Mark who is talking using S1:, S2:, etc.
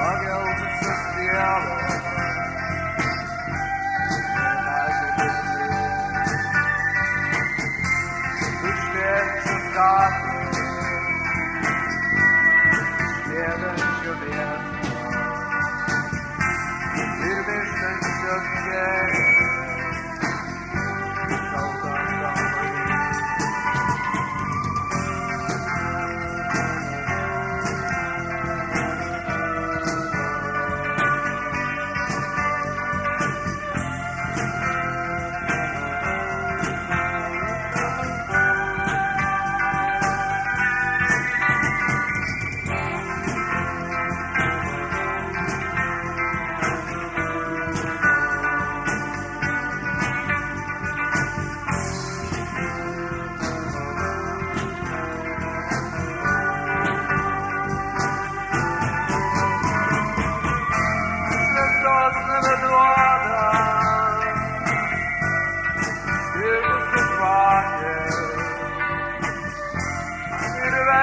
S1: Fargo